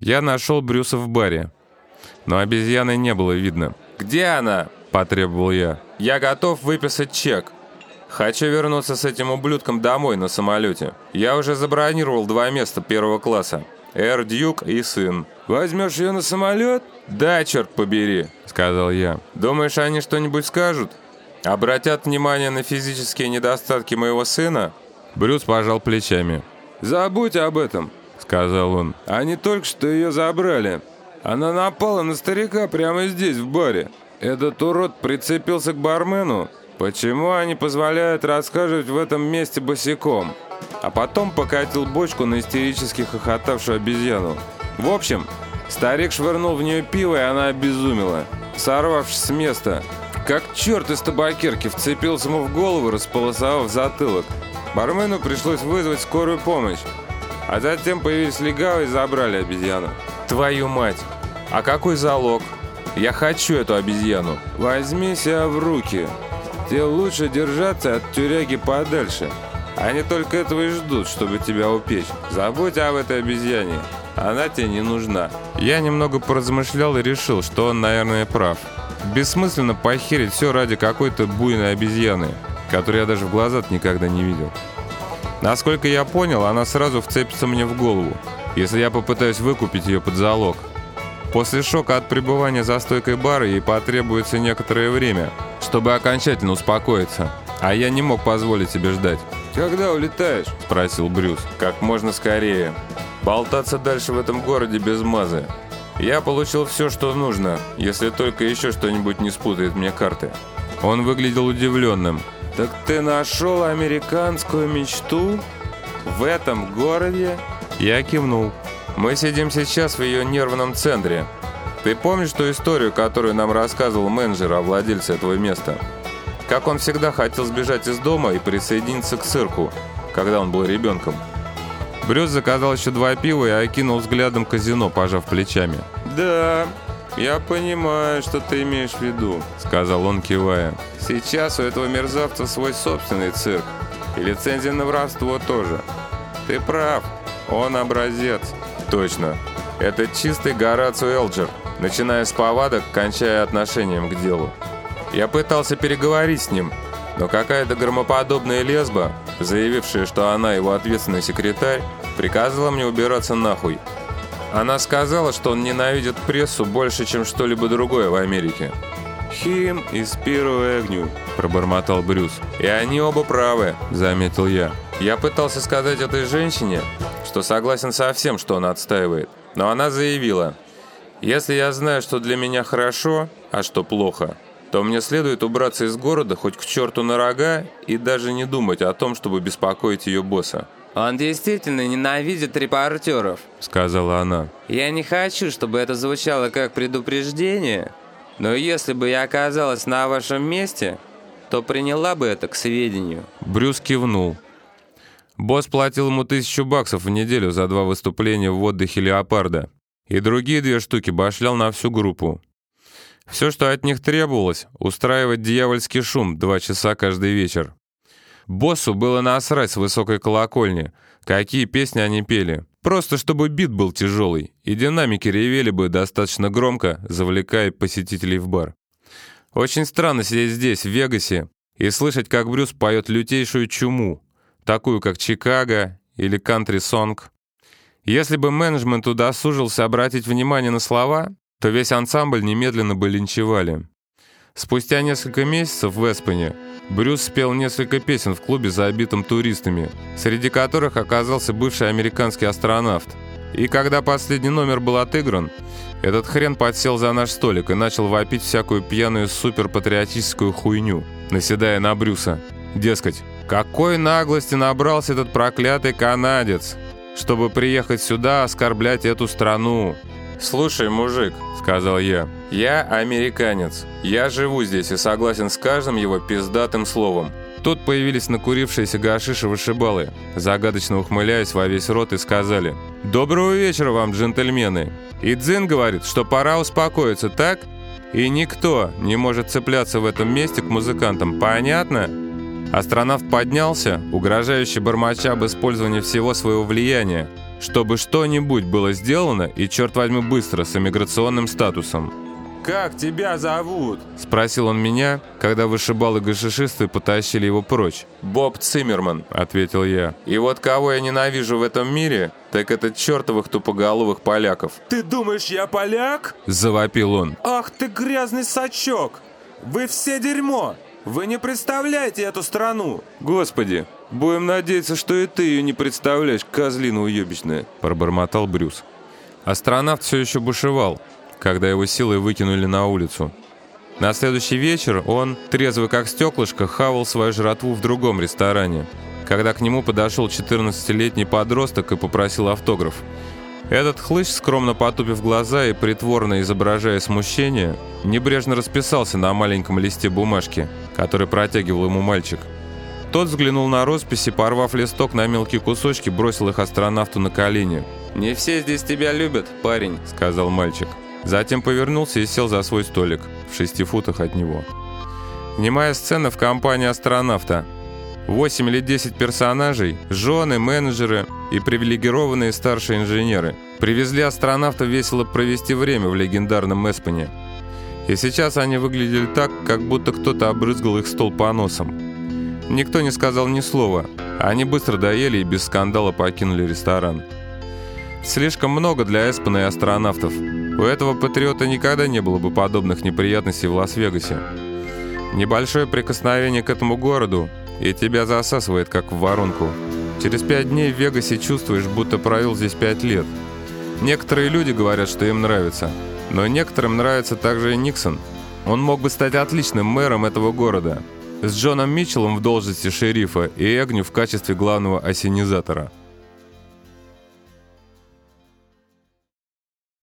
Я нашел Брюса в баре, но обезьяны не было видно. «Где она?» – потребовал я. «Я готов выписать чек. Хочу вернуться с этим ублюдком домой на самолете. Я уже забронировал два места первого класса. Эр Дьюк и сын. Возьмешь ее на самолет? Да, черт побери, сказал я. Думаешь, они что-нибудь скажут? Обратят внимание на физические недостатки моего сына? Брюс пожал плечами. Забудь об этом, сказал он. Они только что ее забрали. Она напала на старика прямо здесь, в баре. Этот урод прицепился к бармену. Почему они позволяют рассказывать в этом месте босиком? А потом покатил бочку на истерически хохотавшую обезьяну. В общем, старик швырнул в нее пиво, и она обезумела. Сорвавшись с места, как черт из табакерки, вцепился ему в голову, располосовав затылок. Бармену пришлось вызвать скорую помощь. А затем появились легавые и забрали обезьяну. Твою мать! А какой залог? Я хочу эту обезьяну. Возьми себя в руки. Тебе лучше держаться от тюряги подальше. Они только этого и ждут, чтобы тебя упечь. Забудь об этой обезьяне. Она тебе не нужна. Я немного поразмышлял и решил, что он, наверное, прав. Бессмысленно похерить все ради какой-то буйной обезьяны, которую я даже в глаза никогда не видел. Насколько я понял, она сразу вцепится мне в голову, если я попытаюсь выкупить ее под залог. После шока от пребывания за стойкой бара ей потребуется некоторое время, чтобы окончательно успокоиться. А я не мог позволить себе ждать. «Когда улетаешь?» – спросил Брюс. «Как можно скорее. Болтаться дальше в этом городе без мазы. Я получил все, что нужно, если только еще что-нибудь не спутает мне карты». Он выглядел удивленным. «Так ты нашел американскую мечту? В этом городе?» Я кивнул. «Мы сидим сейчас в ее нервном центре. Ты помнишь ту историю, которую нам рассказывал менеджер о владельце этого места?» Как он всегда хотел сбежать из дома и присоединиться к цирку, когда он был ребенком. Брюс заказал еще два пива и окинул взглядом казино, пожав плечами. «Да, я понимаю, что ты имеешь в виду», — сказал он, кивая. «Сейчас у этого мерзавца свой собственный цирк. И лицензия на воровство тоже. Ты прав, он образец». «Точно. Это чистый Горацио Элджер, начиная с повадок, кончая отношением к делу. Я пытался переговорить с ним, но какая-то громоподобная лесба, заявившая, что она его ответственный секретарь, приказала мне убираться нахуй. Она сказала, что он ненавидит прессу больше, чем что-либо другое в Америке. «Хим из Первого Эгню», – пробормотал Брюс. «И они оба правы», – заметил я. Я пытался сказать этой женщине, что согласен со всем, что она отстаивает. Но она заявила, «Если я знаю, что для меня хорошо, а что плохо, то мне следует убраться из города хоть к черту на рога и даже не думать о том, чтобы беспокоить ее босса. «Он действительно ненавидит репортеров», — сказала она. «Я не хочу, чтобы это звучало как предупреждение, но если бы я оказалась на вашем месте, то приняла бы это к сведению». Брюс кивнул. Босс платил ему тысячу баксов в неделю за два выступления в отдыхе «Леопарда». И другие две штуки башлял на всю группу. Все, что от них требовалось, устраивать дьявольский шум два часа каждый вечер. Боссу было насрать с высокой колокольни, какие песни они пели. Просто чтобы бит был тяжелый, и динамики ревели бы достаточно громко, завлекая посетителей в бар. Очень странно сидеть здесь, в Вегасе, и слышать, как Брюс поет лютейшую чуму, такую как Чикаго или кантри-сонг. Если бы менеджмент удосужился обратить внимание на слова, то весь ансамбль немедленно бы линчевали. Спустя несколько месяцев в Эспене Брюс спел несколько песен в клубе, забитом туристами, среди которых оказался бывший американский астронавт. И когда последний номер был отыгран, этот хрен подсел за наш столик и начал вопить всякую пьяную суперпатриотическую хуйню, наседая на Брюса. Дескать, какой наглости набрался этот проклятый канадец, чтобы приехать сюда оскорблять эту страну. «Слушай, мужик», — сказал я, — «я американец. Я живу здесь и согласен с каждым его пиздатым словом». Тут появились накурившиеся гашиши вышибалы, загадочно ухмыляясь во весь рот и сказали «Доброго вечера вам, джентльмены!» И Дзин говорит, что пора успокоиться, так? И никто не может цепляться в этом месте к музыкантам, понятно? Астронавт поднялся, угрожающе бормоча об использовании всего своего влияния, чтобы что-нибудь было сделано, и, черт возьми, быстро, с иммиграционным статусом. «Как тебя зовут?» – спросил он меня, когда вышибал и гашишисты потащили его прочь. «Боб Циммерман», – ответил я. «И вот кого я ненавижу в этом мире, так это чертовых тупоголовых поляков». «Ты думаешь, я поляк?» – завопил он. «Ах ты грязный сачок! Вы все дерьмо! Вы не представляете эту страну!» «Господи, будем надеяться, что и ты ее не представляешь, козлина уебищная», – пробормотал Брюс. Астронавт все еще бушевал когда его силой выкинули на улицу. На следующий вечер он, трезвый как стеклышко, хавал свою жратву в другом ресторане, когда к нему подошел 14-летний подросток и попросил автограф. Этот хлыщ, скромно потупив глаза и притворно изображая смущение, небрежно расписался на маленьком листе бумажки, который протягивал ему мальчик. Тот взглянул на роспись и, порвав листок на мелкие кусочки, бросил их астронавту на колени. «Не все здесь тебя любят, парень», — сказал мальчик. Затем повернулся и сел за свой столик в шести футах от него. Немая сцена в компании астронавта. Восемь или десять персонажей, жены, менеджеры и привилегированные старшие инженеры привезли астронавта весело провести время в легендарном Эспене. И сейчас они выглядели так, как будто кто-то обрызгал их стол по носам. Никто не сказал ни слова. Они быстро доели и без скандала покинули ресторан. Слишком много для Эспена и астронавтов. У этого патриота никогда не было бы подобных неприятностей в Лас-Вегасе. Небольшое прикосновение к этому городу, и тебя засасывает, как в воронку. Через пять дней в Вегасе чувствуешь, будто провел здесь пять лет. Некоторые люди говорят, что им нравится. Но некоторым нравится также и Никсон. Он мог бы стать отличным мэром этого города. С Джоном Митчеллом в должности шерифа и Эгню в качестве главного осенизатора –